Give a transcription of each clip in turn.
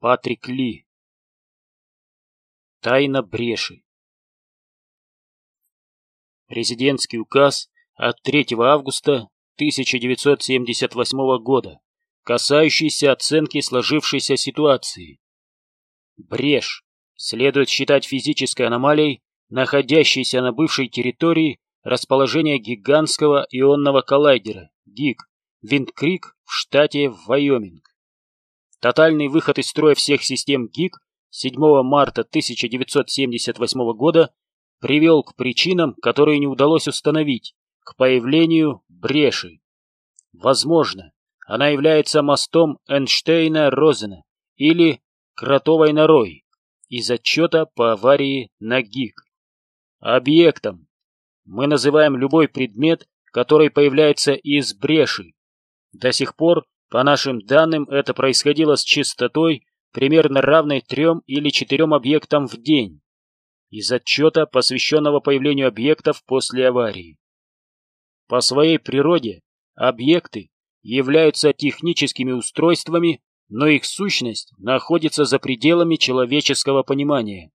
Патрик Ли. Тайна бреши. Президентский указ от 3 августа 1978 года, касающийся оценки сложившейся ситуации. Брешь следует считать физической аномалией, находящейся на бывшей территории расположения гигантского ионного коллайдера ГИК Виндкрик в штате Вайоминг. Тотальный выход из строя всех систем ГИК 7 марта 1978 года привел к причинам, которые не удалось установить, к появлению бреши. Возможно, она является мостом Эйнштейна-Розена или кротовой норой из отчета по аварии на ГИК. Объектом мы называем любой предмет, который появляется из бреши. До сих пор, по нашим данным, это происходило с частотой, примерно равной трем или четырем объектам в день из отчета, посвященного появлению объектов после аварии. По своей природе объекты являются техническими устройствами, но их сущность находится за пределами человеческого понимания.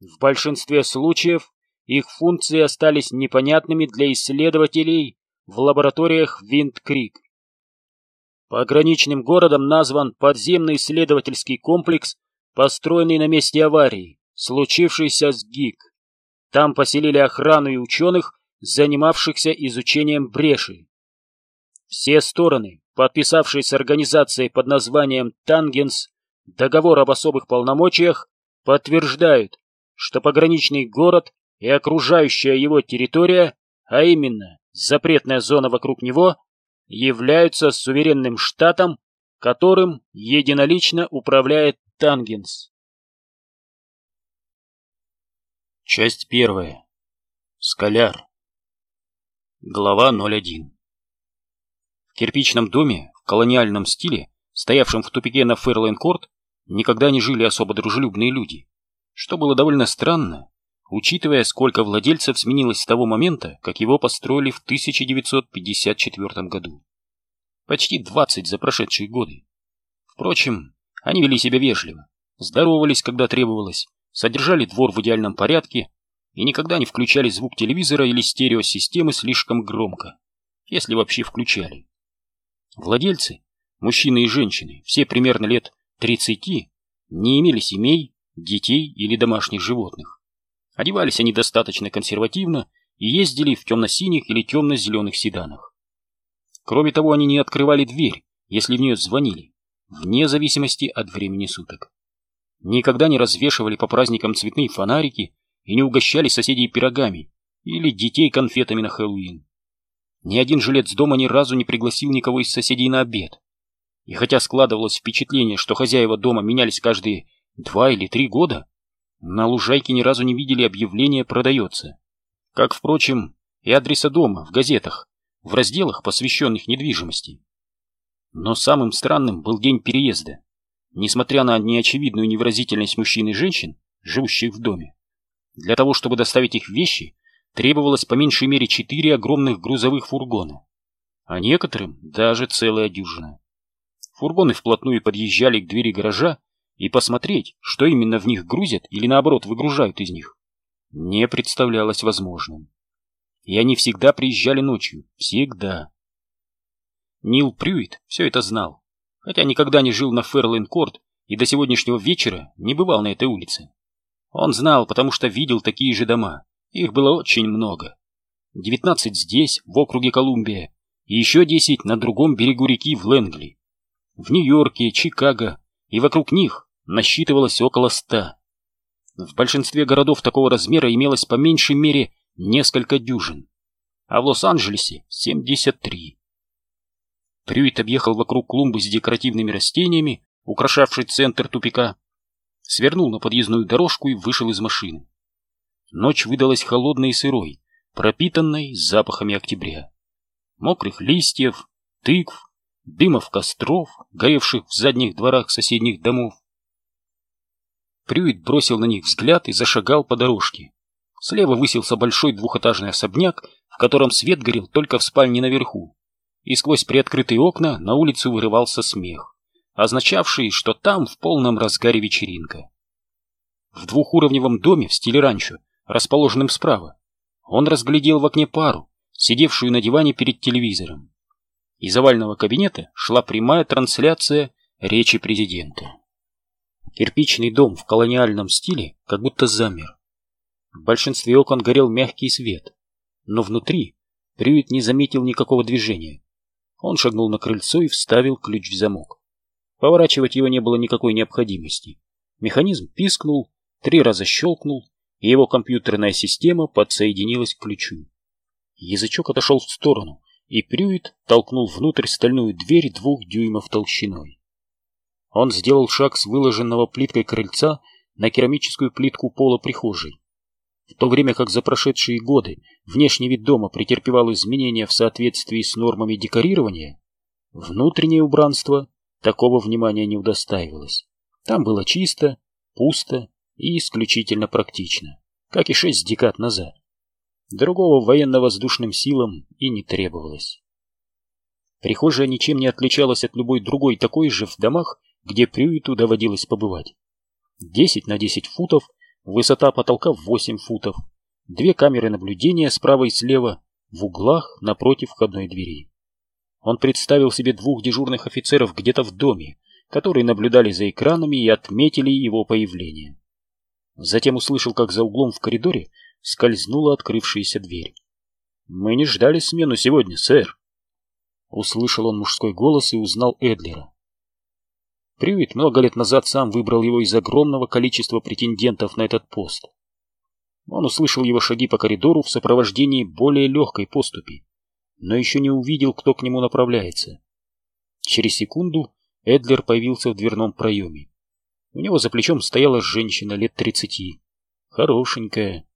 В большинстве случаев их функции остались непонятными для исследователей в лабораториях Винд-Крик. Пограничным городом назван подземный исследовательский комплекс, построенный на месте аварии, случившейся с ГИК. Там поселили охрану и ученых, занимавшихся изучением бреши. Все стороны, подписавшие с организацией под названием «Тангенс» договор об особых полномочиях, подтверждают, что пограничный город и окружающая его территория, а именно запретная зона вокруг него, являются суверенным штатом, которым единолично управляет Тангенс. Часть первая. Скаляр. Глава 01. В кирпичном доме в колониальном стиле, стоявшем в тупике на Ферлайн-Корт, никогда не жили особо дружелюбные люди, что было довольно странно, учитывая, сколько владельцев сменилось с того момента, как его построили в 1954 году. Почти 20 за прошедшие годы. Впрочем, они вели себя вежливо, здоровались, когда требовалось, содержали двор в идеальном порядке и никогда не включали звук телевизора или стереосистемы слишком громко, если вообще включали. Владельцы, мужчины и женщины, все примерно лет 30, не имели семей, детей или домашних животных. Одевались они достаточно консервативно и ездили в темно-синих или темно-зеленых седанах. Кроме того, они не открывали дверь, если в нее звонили, вне зависимости от времени суток. Никогда не развешивали по праздникам цветные фонарики и не угощали соседей пирогами или детей конфетами на Хэллоуин. Ни один жилец дома ни разу не пригласил никого из соседей на обед. И хотя складывалось впечатление, что хозяева дома менялись каждые два или три года, на лужайке ни разу не видели объявление «Продается». Как, впрочем, и адреса дома в газетах, в разделах, посвященных недвижимости. Но самым странным был день переезда. Несмотря на неочевидную невыразительность мужчин и женщин, живущих в доме, для того, чтобы доставить их вещи, требовалось по меньшей мере четыре огромных грузовых фургона, а некоторым даже целая дюжина. Фургоны вплотную подъезжали к двери гаража и посмотреть, что именно в них грузят или наоборот выгружают из них, не представлялось возможным. И они всегда приезжали ночью, всегда. Нил Прюит все это знал, хотя никогда не жил на Ферлин-Корт и до сегодняшнего вечера не бывал на этой улице. Он знал, потому что видел такие же дома, их было очень много. Девятнадцать здесь, в округе Колумбия, и еще десять на другом берегу реки в Лэнгли. В Нью-Йорке, Чикаго и вокруг них насчитывалось около ста. В большинстве городов такого размера имелось по меньшей мере несколько дюжин, а в Лос-Анджелесе 73. Прюит объехал вокруг клумбы с декоративными растениями, украшавшей центр тупика, свернул на подъездную дорожку и вышел из машины. Ночь выдалась холодной и сырой, пропитанной запахами октября. Мокрых листьев, тыкв, дымов костров, горевших в задних дворах соседних домов, Прюит бросил на них взгляд и зашагал по дорожке. Слева высился большой двухэтажный особняк, в котором свет горел только в спальне наверху. И сквозь приоткрытые окна на улицу вырывался смех. означавший, что там в полном разгаре вечеринка. В двухуровневом доме в стиле ранчо, расположенном справа, он разглядел в окне пару, сидевшую на диване перед телевизором. Из овального кабинета шла прямая трансляция речи президента. Кирпичный дом в колониальном стиле как будто замер. В большинстве окон горел мягкий свет, но внутри Прюит не заметил никакого движения. Он шагнул на крыльцо и вставил ключ в замок. Поворачивать его не было никакой необходимости. Механизм пискнул, три раза щелкнул, и его компьютерная система подсоединилась к ключу. Язычок отошел в сторону, и Прюит толкнул внутрь стальную дверь двух дюймов толщиной. Он сделал шаг с выложенного плиткой крыльца на керамическую плитку пола прихожей. В то время как за прошедшие годы внешний вид дома претерпевал изменения в соответствии с нормами декорирования, внутреннее убранство такого внимания не удостаивалось. Там было чисто, пусто и исключительно практично, как и шесть декад назад. Другого военно-воздушным силам и не требовалось. Прихожая ничем не отличалась от любой другой такой же в домах, где Прюиту доводилось побывать. Десять на десять футов Высота потолка 8 футов. Две камеры наблюдения справа и слева, в углах напротив входной двери. Он представил себе двух дежурных офицеров где-то в доме, которые наблюдали за экранами и отметили его появление. Затем услышал, как за углом в коридоре скользнула открывшаяся дверь. «Мы не ждали смену сегодня, сэр!» Услышал он мужской голос и узнал Эдлера. Привет много лет назад сам выбрал его из огромного количества претендентов на этот пост. Он услышал его шаги по коридору в сопровождении более легкой поступи, но еще не увидел, кто к нему направляется. Через секунду Эдлер появился в дверном проеме. У него за плечом стояла женщина лет тридцати. Хорошенькая.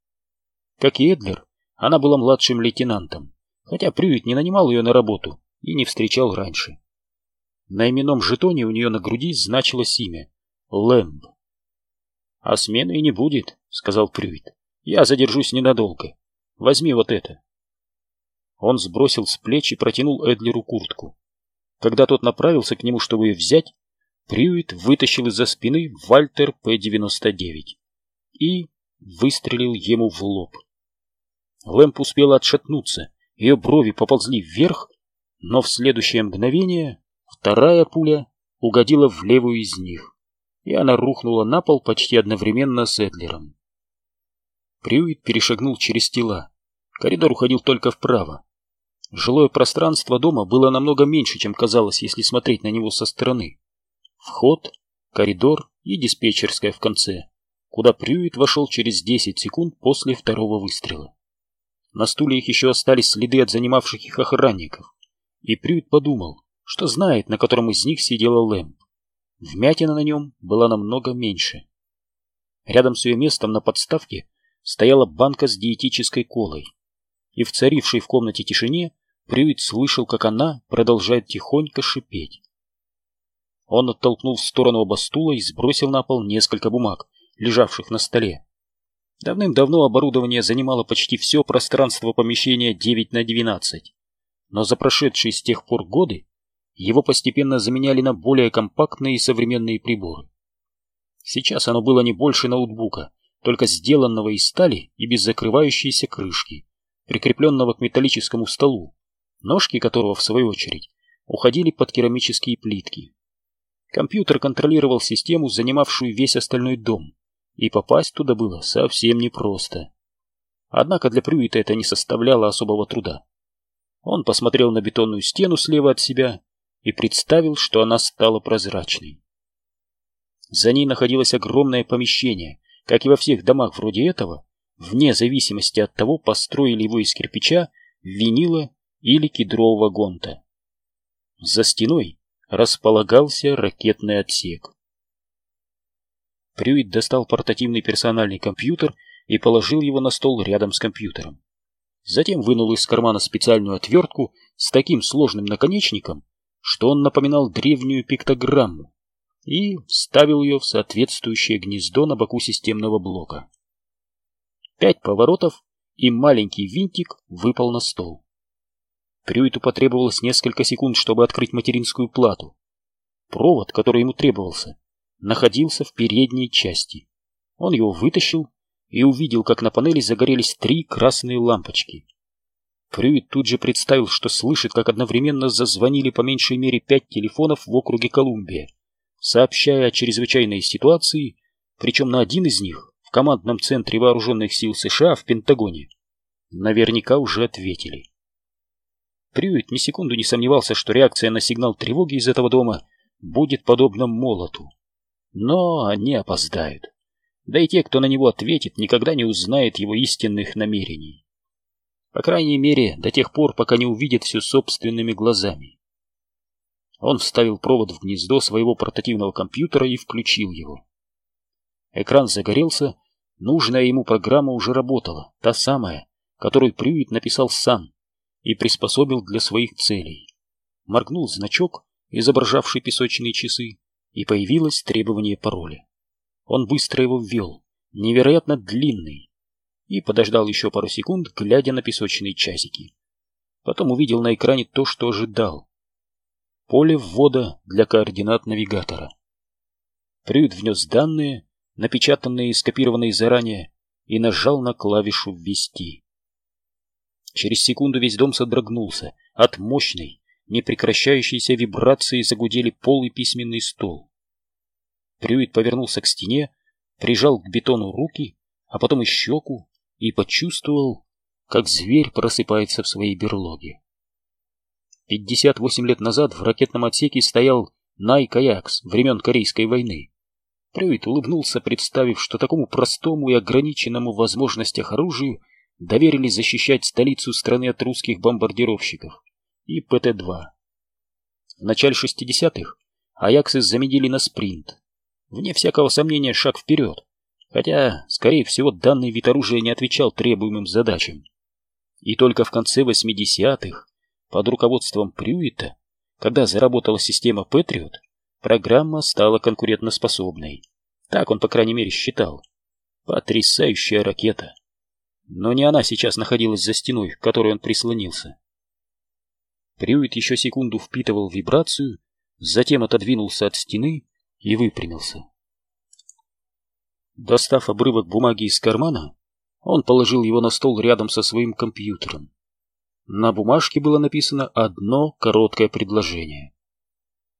Как и Эдлер, она была младшим лейтенантом, хотя Прюит не нанимал ее на работу и не встречал раньше. На именном жетоне у нее на груди значилось имя — Лэмб. — А смены и не будет, — сказал Прюит. — Я задержусь ненадолго. Возьми вот это. Он сбросил с плеч и протянул Эдлеру куртку. Когда тот направился к нему, чтобы ее взять, Прюит вытащил из-за спины Вальтер П-99 и выстрелил ему в лоб. Лэмп успела отшатнуться, ее брови поползли вверх, но в следующее мгновение Вторая пуля угодила в левую из них, и она рухнула на пол почти одновременно с Эдлером. Прюит перешагнул через тела. Коридор уходил только вправо. Жилое пространство дома было намного меньше, чем казалось, если смотреть на него со стороны. Вход, коридор и диспетчерская в конце, куда Прюит вошел через 10 секунд после второго выстрела. На стуле их еще остались следы от занимавших их охранников. И Прюит подумал, что знает, на котором из них сидела Лэмп. Вмятина на нем была намного меньше. Рядом с ее местом на подставке стояла банка с диетической колой. И в царившей в комнате тишине Прюит слышал, как она продолжает тихонько шипеть. Он оттолкнул в сторону оба стула и сбросил на пол несколько бумаг, лежавших на столе. Давным-давно оборудование занимало почти все пространство помещения 9 на 12. Но за прошедшие с тех пор годы его постепенно заменяли на более компактные и современные приборы. Сейчас оно было не больше ноутбука, только сделанного из стали и без закрывающейся крышки, прикрепленного к металлическому столу, ножки которого, в свою очередь, уходили под керамические плитки. Компьютер контролировал систему, занимавшую весь остальной дом, и попасть туда было совсем непросто. Однако для Прюита это не составляло особого труда. Он посмотрел на бетонную стену слева от себя и представил, что она стала прозрачной. За ней находилось огромное помещение, как и во всех домах вроде этого, вне зависимости от того, построили его из кирпича, винила или кедрового гонта. За стеной располагался ракетный отсек. Прюит достал портативный персональный компьютер и положил его на стол рядом с компьютером. Затем вынул из кармана специальную отвертку с таким сложным наконечником, что он напоминал древнюю пиктограмму, и вставил ее в соответствующее гнездо на боку системного блока. Пять поворотов, и маленький винтик выпал на стол. Прюиту потребовалось несколько секунд, чтобы открыть материнскую плату. Провод, который ему требовался, находился в передней части. Он его вытащил и увидел, как на панели загорелись три красные лампочки. Прюит тут же представил, что слышит, как одновременно зазвонили по меньшей мере пять телефонов в округе Колумбия, сообщая о чрезвычайной ситуации, причем на один из них в командном центре вооруженных сил США в Пентагоне наверняка уже ответили. Прюит ни секунду не сомневался, что реакция на сигнал тревоги из этого дома будет подобна молоту. Но они опоздают. Да и те, кто на него ответит, никогда не узнает его истинных намерений. По крайней мере, до тех пор, пока не увидит все собственными глазами. Он вставил провод в гнездо своего портативного компьютера и включил его. Экран загорелся, нужная ему программа уже работала, та самая, которую Прюит написал сам и приспособил для своих целей. Моргнул значок, изображавший песочные часы, и появилось требование пароля. Он быстро его ввел, невероятно длинный, и подождал еще пару секунд, глядя на песочные часики. Потом увидел на экране то, что ожидал. Поле ввода для координат навигатора. Прюд внес данные, напечатанные и скопированные заранее, и нажал на клавишу «Ввести». Через секунду весь дом содрогнулся. От мощной, непрекращающейся вибрации загудели пол и письменный стол. Прюит повернулся к стене, прижал к бетону руки, а потом и щеку, и почувствовал, как зверь просыпается в своей берлоге. 58 лет назад в ракетном отсеке стоял Най-Каякс времен Корейской войны. Прюит улыбнулся, представив, что такому простому и ограниченному в возможностях оружию доверили защищать столицу страны от русских бомбардировщиков и ПТ-2. В начале 60-х Аяксы заменили на спринт. Вне всякого сомнения шаг вперед хотя, скорее всего, данный вид оружия не отвечал требуемым задачам. И только в конце 80-х, под руководством Прюита, когда заработала система Патриот, программа стала конкурентоспособной. Так он, по крайней мере, считал. Потрясающая ракета. Но не она сейчас находилась за стеной, к которой он прислонился. Прюит еще секунду впитывал вибрацию, затем отодвинулся от стены и выпрямился. Достав обрывок бумаги из кармана, он положил его на стол рядом со своим компьютером. На бумажке было написано одно короткое предложение.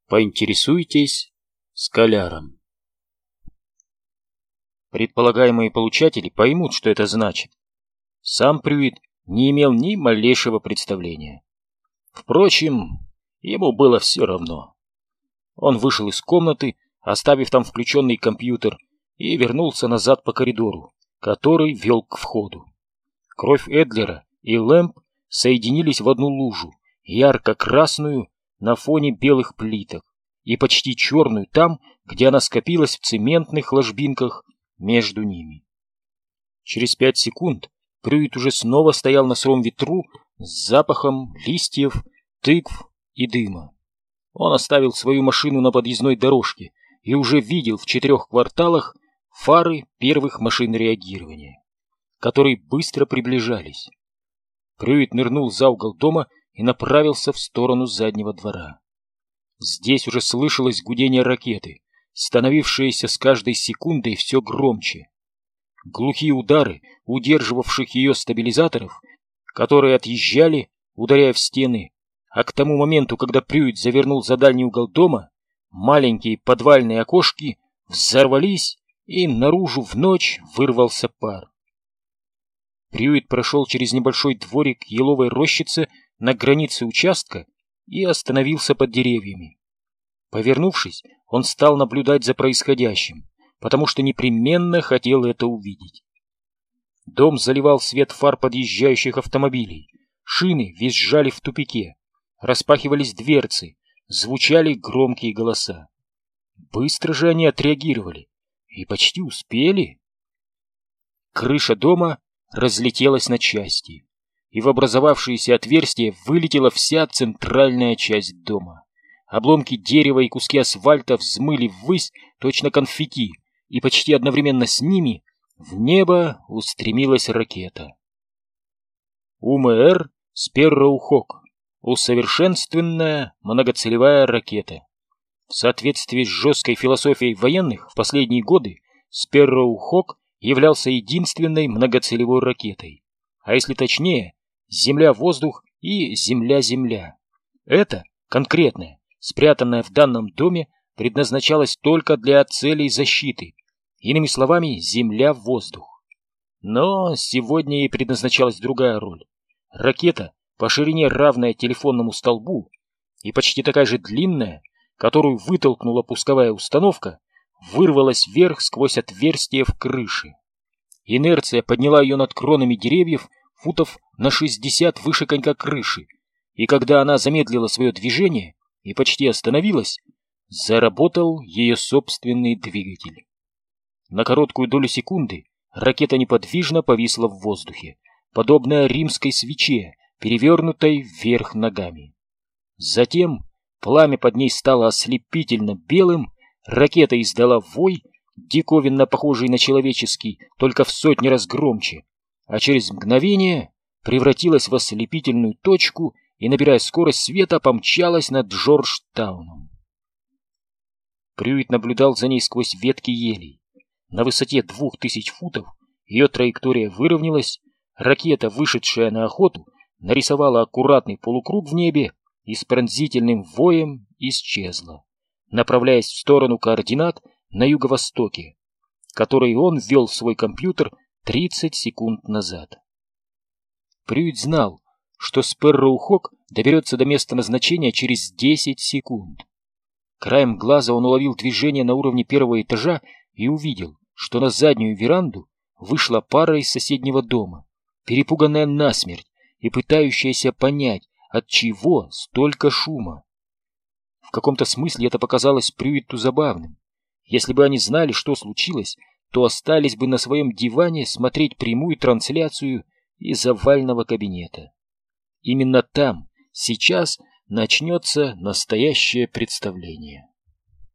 Поинтересуйтесь скаляром. Предполагаемые получатели поймут, что это значит. Сам Прюит не имел ни малейшего представления. Впрочем, ему было все равно. Он вышел из комнаты, оставив там включенный компьютер, и вернулся назад по коридору, который вел к входу. Кровь Эдлера и Лэмп соединились в одну лужу, ярко-красную на фоне белых плиток и почти черную там, где она скопилась в цементных ложбинках между ними. Через пять секунд Прюит уже снова стоял на сыром ветру с запахом листьев, тыкв и дыма. Он оставил свою машину на подъездной дорожке и уже видел в четырех кварталах фары первых машин реагирования, которые быстро приближались. Прюит нырнул за угол дома и направился в сторону заднего двора. Здесь уже слышалось гудение ракеты, становившееся с каждой секундой все громче. Глухие удары, удерживавших ее стабилизаторов, которые отъезжали, ударяя в стены, а к тому моменту, когда Прюит завернул за дальний угол дома, маленькие подвальные окошки взорвались и наружу в ночь вырвался пар. Прюит прошел через небольшой дворик еловой рощицы на границе участка и остановился под деревьями. Повернувшись, он стал наблюдать за происходящим, потому что непременно хотел это увидеть. Дом заливал свет фар подъезжающих автомобилей, шины визжали в тупике, распахивались дверцы, звучали громкие голоса. Быстро же они отреагировали. И почти успели. Крыша дома разлетелась на части, и в образовавшееся отверстие вылетела вся центральная часть дома. Обломки дерева и куски асфальта взмыли ввысь, точно конфетти, и почти одновременно с ними в небо устремилась ракета. УМР Сперроухок. Усовершенствованная многоцелевая ракета. В соответствии с жесткой философией военных в последние годы Sparrow Hawk являлся единственной многоцелевой ракетой. А если точнее, Земля-воздух и Земля-Земля. Это конкретное, спрятанное в данном доме, предназначалось только для целей защиты. Иными словами, Земля-воздух. Но сегодня ей предназначалась другая роль. Ракета, по ширине равная телефонному столбу, и почти такая же длинная, которую вытолкнула пусковая установка, вырвалась вверх сквозь отверстие в крыше. Инерция подняла ее над кронами деревьев футов на 60 выше конька крыши, и когда она замедлила свое движение и почти остановилась, заработал ее собственный двигатель. На короткую долю секунды ракета неподвижно повисла в воздухе, подобная римской свече, перевернутой вверх ногами. Затем пламя под ней стало ослепительно белым, ракета издала вой, диковинно похожий на человеческий, только в сотни раз громче, а через мгновение превратилась в ослепительную точку и, набирая скорость света, помчалась над Джорджтауном. Прюит наблюдал за ней сквозь ветки елей. На высоте двух тысяч футов ее траектория выровнялась, ракета, вышедшая на охоту, нарисовала аккуратный полукруг в небе и с пронзительным воем исчезла, направляясь в сторону координат на юго-востоке, которые он ввел в свой компьютер 30 секунд назад. Прюит знал, что Спэрроу Хок доберется до места назначения через 10 секунд. Краем глаза он уловил движение на уровне первого этажа и увидел, что на заднюю веранду вышла пара из соседнего дома, перепуганная насмерть и пытающаяся понять, от чего столько шума. В каком-то смысле это показалось Прюиту забавным. Если бы они знали, что случилось, то остались бы на своем диване смотреть прямую трансляцию из овального кабинета. Именно там, сейчас, начнется настоящее представление.